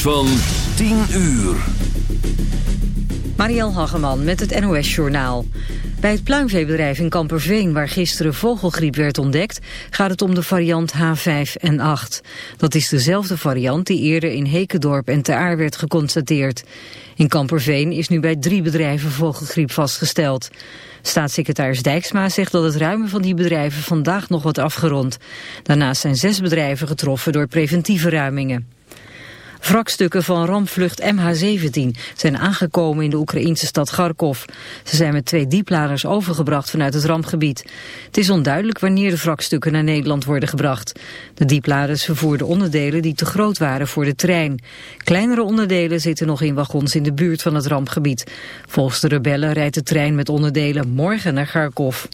van 10 uur. Mariel Hageman met het NOS Journaal. Bij het pluimveebedrijf in Kamperveen, waar gisteren vogelgriep werd ontdekt, gaat het om de variant H5N8. Dat is dezelfde variant die eerder in Hekendorp en Ter Aar werd geconstateerd. In Kamperveen is nu bij drie bedrijven vogelgriep vastgesteld. Staatssecretaris Dijksma zegt dat het ruimen van die bedrijven vandaag nog wordt afgerond. Daarnaast zijn zes bedrijven getroffen door preventieve ruimingen. Wrakstukken van rampvlucht MH17 zijn aangekomen in de Oekraïnse stad Kharkov. Ze zijn met twee diepladers overgebracht vanuit het rampgebied. Het is onduidelijk wanneer de wrakstukken naar Nederland worden gebracht. De diepladers vervoerden onderdelen die te groot waren voor de trein. Kleinere onderdelen zitten nog in wagons in de buurt van het rampgebied. Volgens de rebellen rijdt de trein met onderdelen morgen naar Kharkov.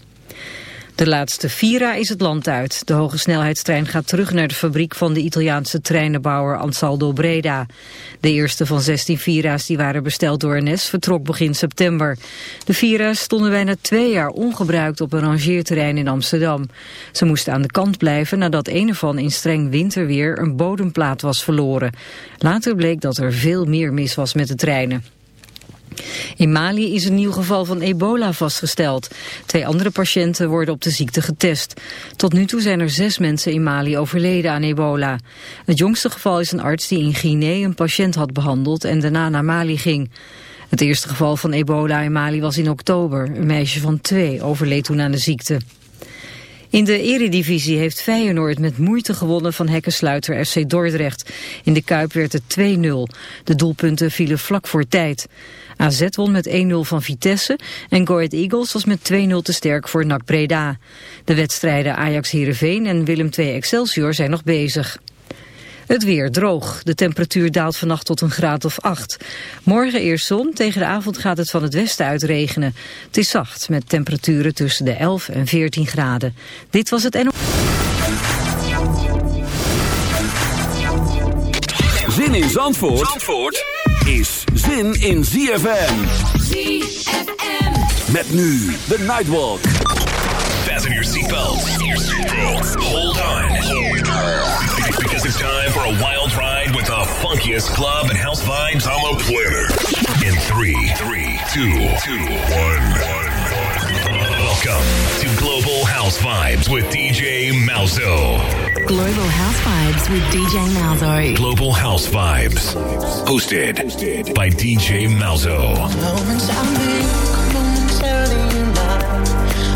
De laatste Vira is het land uit. De hoge snelheidstrein gaat terug naar de fabriek van de Italiaanse treinenbouwer Ansaldo Breda. De eerste van 16 Vira's die waren besteld door NS vertrok begin september. De Vira's stonden bijna twee jaar ongebruikt op een rangeerterrein in Amsterdam. Ze moesten aan de kant blijven nadat een ervan in streng winterweer een bodemplaat was verloren. Later bleek dat er veel meer mis was met de treinen. In Mali is een nieuw geval van ebola vastgesteld. Twee andere patiënten worden op de ziekte getest. Tot nu toe zijn er zes mensen in Mali overleden aan ebola. Het jongste geval is een arts die in Guinea een patiënt had behandeld en daarna naar Mali ging. Het eerste geval van ebola in Mali was in oktober. Een meisje van twee overleed toen aan de ziekte. In de eredivisie heeft Feyenoord met moeite gewonnen van hekkensluiter FC Dordrecht. In de Kuip werd het 2-0. De doelpunten vielen vlak voor tijd. AZ won met 1-0 van Vitesse en Go Eagles was met 2-0 te sterk voor NAC Breda. De wedstrijden Ajax-Herenveen en Willem II Excelsior zijn nog bezig. Het weer droog. De temperatuur daalt vannacht tot een graad of 8. Morgen eerst zon, tegen de avond gaat het van het westen uit regenen. Het is zacht, met temperaturen tussen de 11 en 14 graden. Dit was het NO... Zin in Zandvoort, Zandvoort is zin in ZFM. ZFM. Met nu de Nightwalk. Fasten your seatbelts. Hold on. Because it's time for a wild ride with the funkiest club and house vibes on the planet. In three, three, two, two, one, one. Welcome to Global House Vibes with DJ Malzo. Global House Vibes with DJ Malzo. Global House Vibes. Hosted by DJ Malzo. Moments I make, momentarily mine.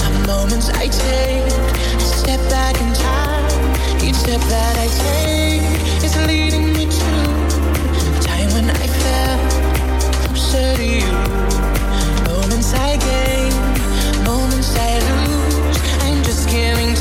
Are moments I take, a step back in time. Each step that I take is leading me to time when I felt closer to you. Moments I gain, moments I lose. I'm just giving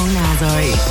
đang nào rồi?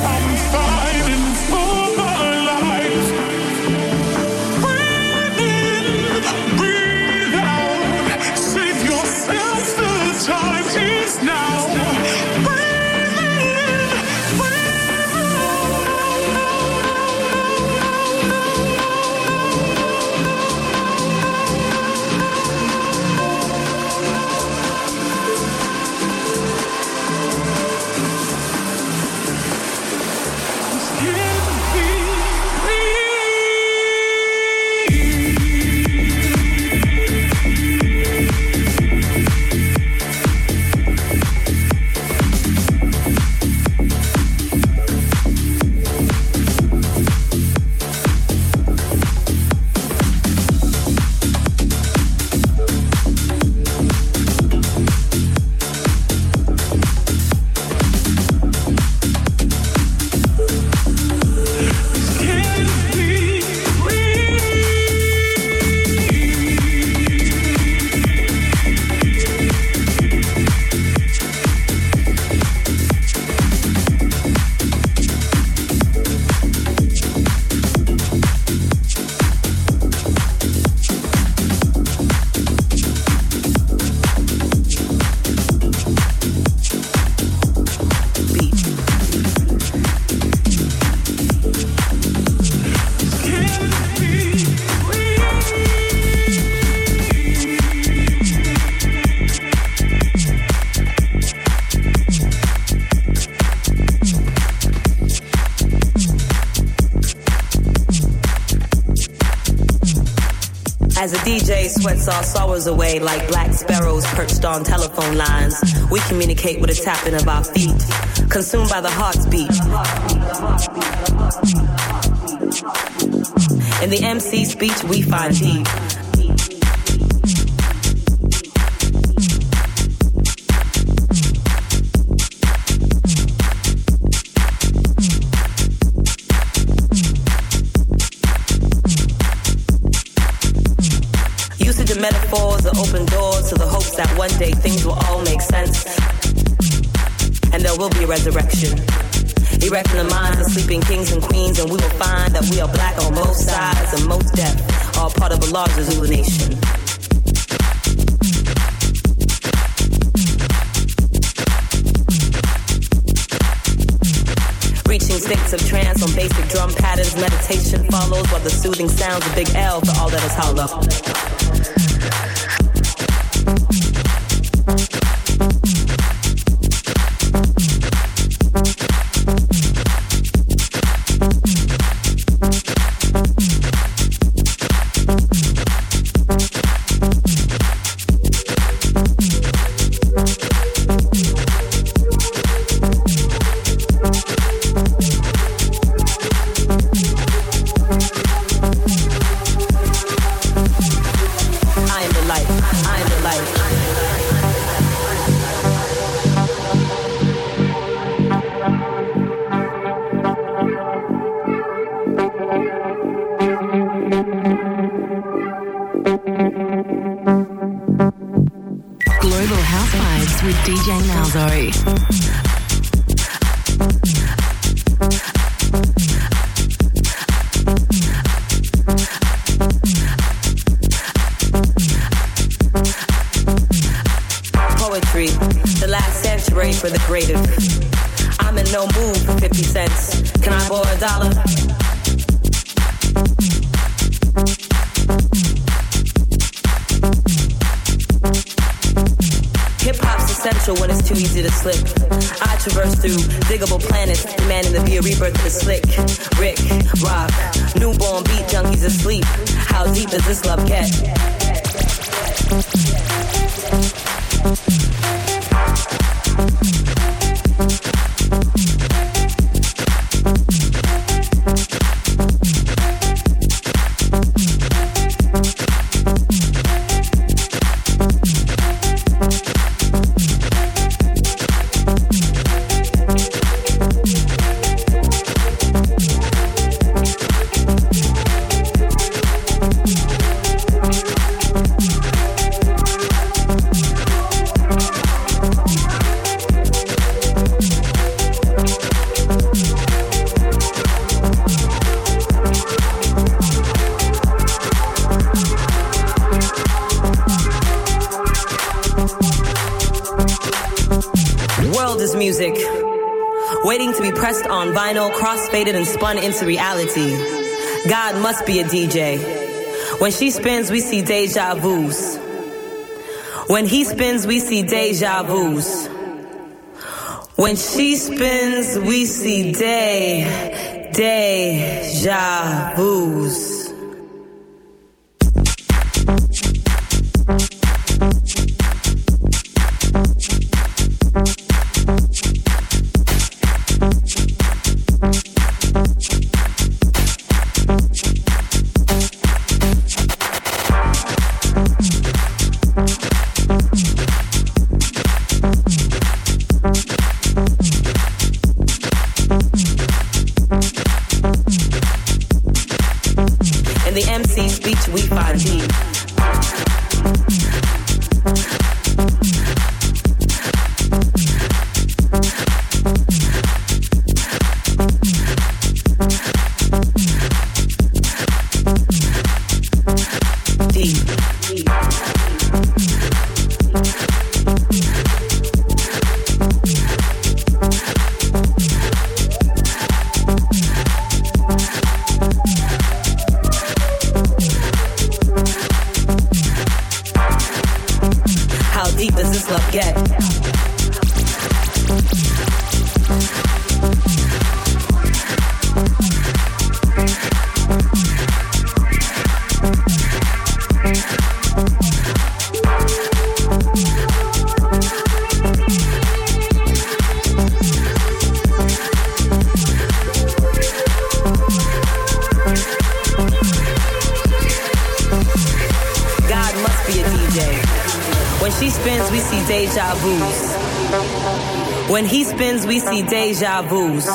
Bye. DJ sweats our sorrows away like black sparrows perched on telephone lines, we communicate with a tapping of our feet, consumed by the heart's beat. In the MC speech, we find deep. To the hopes that one day things will all make sense. And there will be a resurrection. Erecting the minds of sleeping kings and queens, and we will find that we are black on both sides and most deaf, all part of a larger Zulu nation. Reaching states of trance on basic drum patterns, meditation follows while the soothing sounds of Big L for all that is hollow. Century for the creative. I'm in no mood for 50 cents. Can I borrow a dollar? Hip hop's essential when it's too easy to slip. I traverse through diggable planets, demanding to be a rebirth of the slick. Rick, rock, newborn beat junkies asleep. How deep does this love get? And spun into reality. God must be a DJ. When she spins, we see deja vus. When he spins, we see deja vus. When she spins, we see day, deja vus. See deja vus.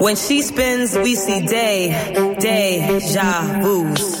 When she spins, we see day, day deja vus.